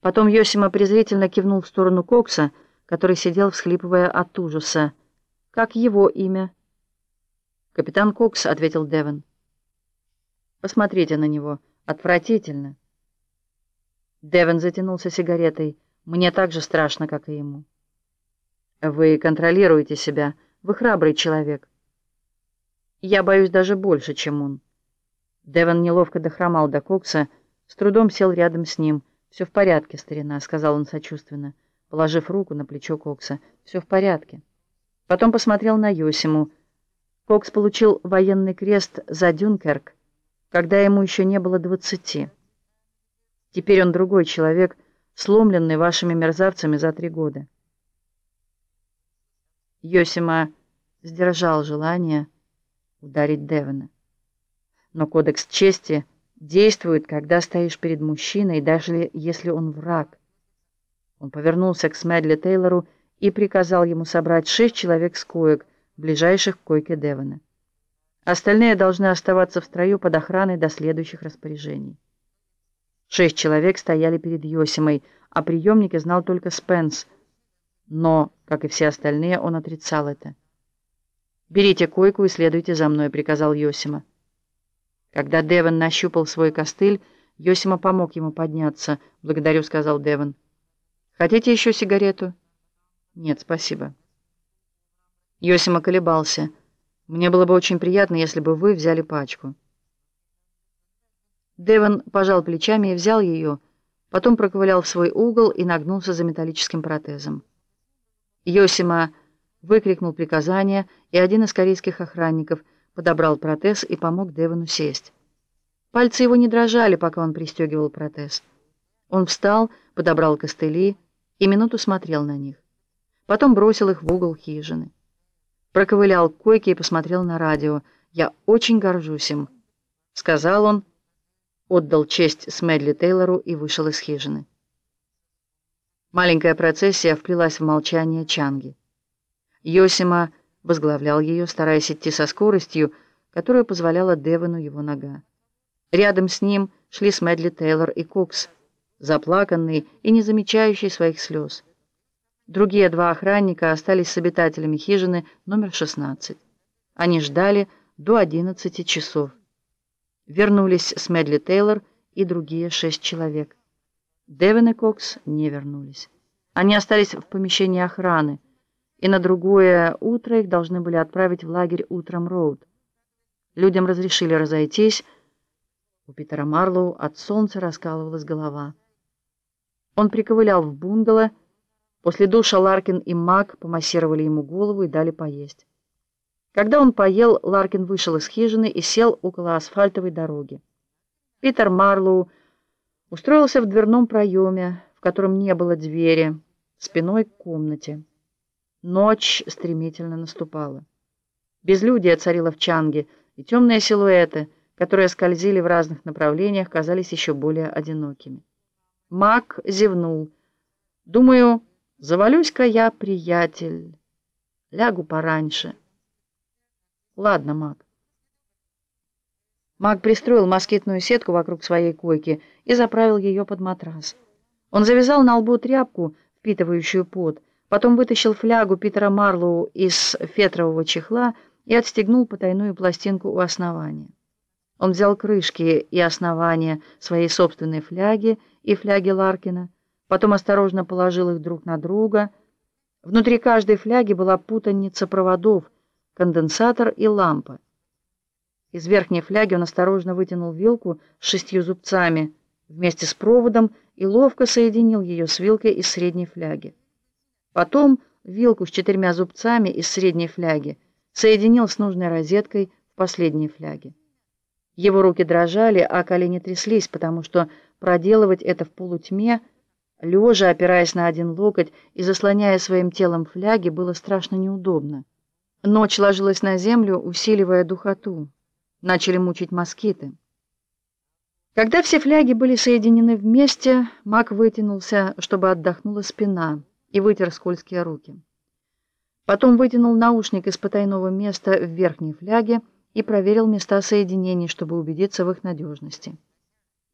Потом Йосима презрительно кивнул в сторону Кокса, который сидел, всхлипывая от ужаса. «Как его имя?» «Капитан Кокс», — ответил Девон. «Посмотрите на него. Отвратительно». Девон затянулся сигаретой. «Мне так же страшно, как и ему». «Вы контролируете себя. Вы храбрый человек». «Я боюсь даже больше, чем он». Девон неловко дохромал до Кокса, с трудом сел рядом с ним — «Все в порядке, старина», — сказал он сочувственно, положив руку на плечо Кокса. «Все в порядке». Потом посмотрел на Йосиму. Кокс получил военный крест за Дюнкерк, когда ему еще не было двадцати. Теперь он другой человек, сломленный вашими мерзавцами за три года. Йосима сдержал желание ударить Девона. Но кодекс чести — действует, когда стоишь перед мужчиной, даже если он враг. Он повернулся к Смедли Тейлору и приказал ему собрать шесть человек с коек, ближайших к койке Девона. Остальные должны оставаться в строю под охраной до следующих распоряжений. Шесть человек стояли перед Йосимой, а приемнике знал только Спенс. Но, как и все остальные, он отрицал это. «Берите койку и следуйте за мной», — приказал Йосима. Когда Девон нащупал свой костыль, Йосима помог ему подняться. «Благодарю», — сказал Девон. «Хотите еще сигарету?» «Нет, спасибо». Йосима колебался. «Мне было бы очень приятно, если бы вы взяли пачку». Девон пожал плечами и взял ее, потом проковылял в свой угол и нагнулся за металлическим протезом. Йосима выкрикнул приказание, и один из корейских охранников — подобрал протез и помог Девону сесть. Пальцы его не дрожали, пока он пристегивал протез. Он встал, подобрал костыли и минуту смотрел на них. Потом бросил их в угол хижины. Проковылял к койке и посмотрел на радио. «Я очень горжусь им», — сказал он, отдал честь Смедли Тейлору и вышел из хижины. Маленькая процессия вплелась в молчание Чанги. Йосима возглавлял ее, стараясь идти со скоростью, которая позволяла Девону его нога. Рядом с ним шли Смедли Тейлор и Кокс, заплаканные и не замечающие своих слез. Другие два охранника остались с обитателями хижины номер 16. Они ждали до 11 часов. Вернулись Смедли Тейлор и другие шесть человек. Девин и Кокс не вернулись. Они остались в помещении охраны, и на другое утро их должны были отправить в лагерь утром Роуд. Людям разрешили разойтись. У Питера Марлоу от солнца раскалывалась голова. Он приковылял в бунгало. После душа Ларкин и Мак помассировали ему голову и дали поесть. Когда он поел, Ларкин вышел из хижины и сел около асфальтовой дороги. Питер Марлоу устроился в дверном проеме, в котором не было двери, спиной к комнате. Ночь стремительно наступала. Безлюдие царило в Чанге, и темные силуэты, которые скользили в разных направлениях, казались еще более одинокими. Мак зевнул. «Думаю, завалюсь-ка я, приятель. Лягу пораньше». «Ладно, Мак». Мак пристроил москитную сетку вокруг своей койки и заправил ее под матрас. Он завязал на лбу тряпку, впитывающую пот, Потом вытащил флягу Питера Марлоу из фетрового чехла и отстегнул потайную пластинку у основания. Он взял крышки и основания своей собственной фляги и фляги Ларкина, потом осторожно положил их друг на друга. Внутри каждой фляги была путаница проводов, конденсатор и лампа. Из верхней фляги он осторожно вытянул вилку с шестью зубцами вместе с проводом и ловко соединил ее с вилкой из средней фляги. Потом вилку с четырьмя зубцами из средней фляги соединил с нужной розеткой в последней фляге. Его руки дрожали, а колени тряслись, потому что проделывать это в полутьме, лежа, опираясь на один локоть и заслоняя своим телом фляги, было страшно неудобно. Ночь ложилась на землю, усиливая духоту. Начали мучить москиты. Когда все фляги были соединены вместе, Мак вытянулся, чтобы отдохнула спина и вытер скользкие руки. Потом вытянул наушник из потайного места в верхней фляге и проверил места соединений, чтобы убедиться в их надежности.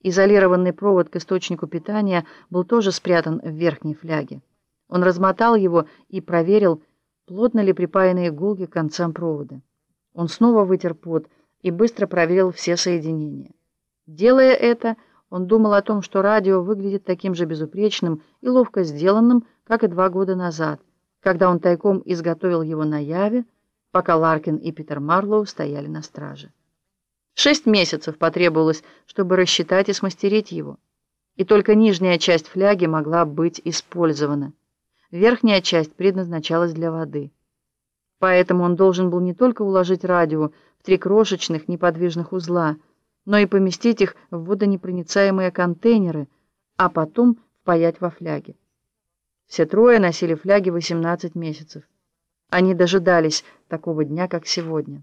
Изолированный провод к источнику питания был тоже спрятан в верхней фляге. Он размотал его и проверил, плотно ли припаяны иголки к концам провода. Он снова вытер пот и быстро проверил все соединения. Делая это, он думал о том, что радио выглядит таким же безупречным и ловко сделанным, как и два года назад, когда он тайком изготовил его на Яве, пока Ларкин и Питер Марлоу стояли на страже. Шесть месяцев потребовалось, чтобы рассчитать и смастерить его, и только нижняя часть фляги могла быть использована. Верхняя часть предназначалась для воды. Поэтому он должен был не только уложить радио в три крошечных неподвижных узла, но и поместить их в водонепроницаемые контейнеры, а потом впаять во фляги. Все трое носили фляги 18 месяцев. Они дожидались такого дня, как сегодня.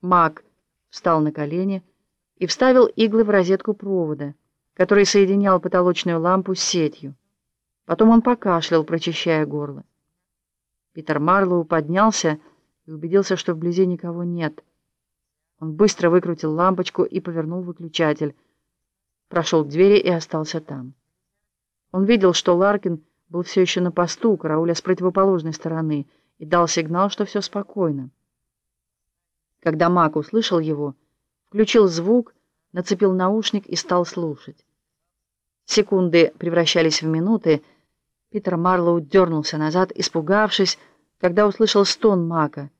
Мак встал на колени и вставил иглы в розетку провода, который соединял потолочную лампу с сетью. Потом он покашлял, прочищая горло. Питер Марлоу поднялся и убедился, что вблизи никого нет. Он быстро выкрутил лампочку и повернул выключатель. Прошел к двери и остался там. Он видел, что Ларкин был все еще на посту, карауля с противоположной стороны, и дал сигнал, что все спокойно. Когда Мак услышал его, включил звук, нацепил наушник и стал слушать. Секунды превращались в минуты. Питер Марлоу дернулся назад, испугавшись, когда услышал стон Мака.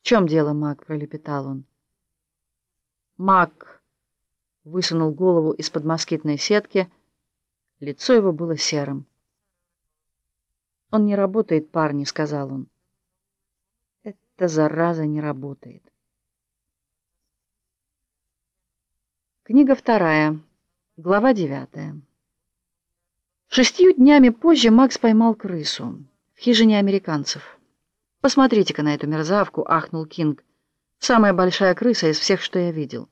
«В чем дело, Мак?» — пролепетал он. Мак высунул голову из-под москитной сетки. Лицо его было серым. «Он не работает, парни», — сказал он. «Эта зараза не работает». Книга вторая. Глава девятая. Шестью днями позже Макс поймал крысу в хижине американцев. «Посмотрите-ка на эту мерзавку!» — ахнул Кинг. «Самая большая крыса из всех, что я видел».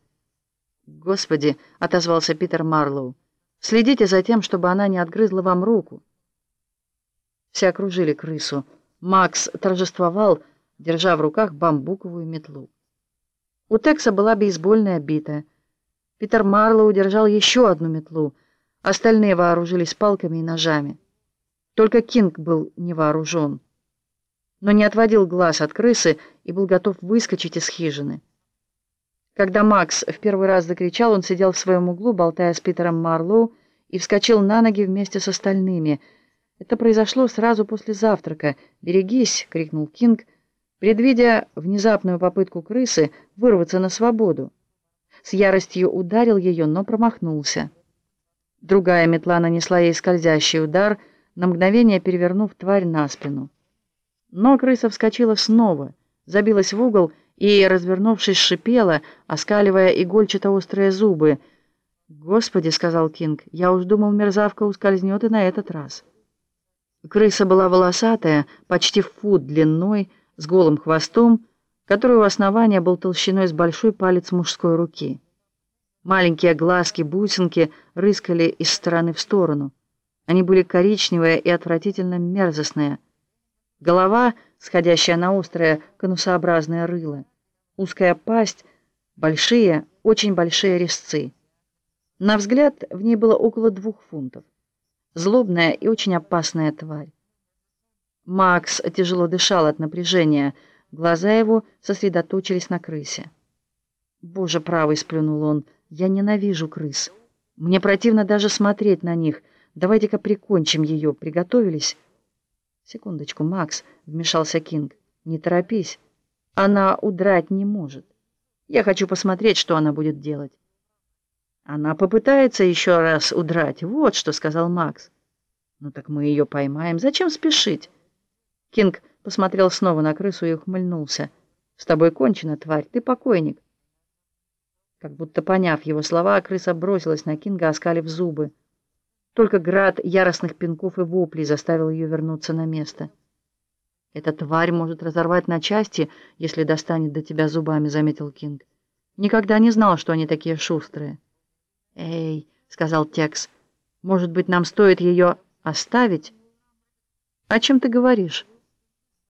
«Господи!» — отозвался Питер Марлоу. «Следите за тем, чтобы она не отгрызла вам руку». Все окружили крысу. Макс торжествовал, держа в руках бамбуковую метлу. У Текса была бейсбольная бита — Питер Марлоу держал еще одну метлу. Остальные вооружились палками и ножами. Только Кинг был не вооружен, но не отводил глаз от крысы и был готов выскочить из хижины. Когда Макс в первый раз закричал, он сидел в своем углу, болтая с Питером Марлоу, и вскочил на ноги вместе с остальными. Это произошло сразу после завтрака. «Берегись!» — крикнул Кинг, предвидя внезапную попытку крысы вырваться на свободу с яростью ударил ее, но промахнулся. Другая метла нанесла ей скользящий удар, на мгновение перевернув тварь на спину. Но крыса вскочила снова, забилась в угол и, развернувшись, шипела, оскаливая игольчато-острые зубы. «Господи», — сказал Кинг, — «я уж думал, мерзавка ускользнет и на этот раз». Крыса была волосатая, почти в фут длиной, с голым хвостом, который у основания был толщиной с большой палец мужской руки. Маленькие глазки-бусинки рыскали из стороны в сторону. Они были коричневые и отвратительно мерзостные. Голова, сходящая на острое конусообразное рыло. Узкая пасть, большие, очень большие резцы. На взгляд в ней было около двух фунтов. Злобная и очень опасная тварь. Макс тяжело дышал от напряжения, Глаза его сосредоточились на крысе. «Боже правый!» — сплюнул он. «Я ненавижу крыс. Мне противно даже смотреть на них. Давайте-ка прикончим ее. Приготовились?» «Секундочку, Макс», — вмешался Кинг. «Не торопись. Она удрать не может. Я хочу посмотреть, что она будет делать». «Она попытается еще раз удрать. Вот что», — сказал Макс. «Ну так мы ее поймаем. Зачем спешить?» Кинг посмотрел снова на крысу и ухмыльнулся. «С тобой кончено, тварь, ты покойник». Как будто поняв его слова, крыса бросилась на Кинга, оскалив зубы. Только град яростных пинков и воплей заставил ее вернуться на место. «Эта тварь может разорвать на части, если достанет до тебя зубами», — заметил Кинг. «Никогда не знал, что они такие шустрые». «Эй», — сказал Текс, — «может быть, нам стоит ее оставить?» «О чем ты говоришь?»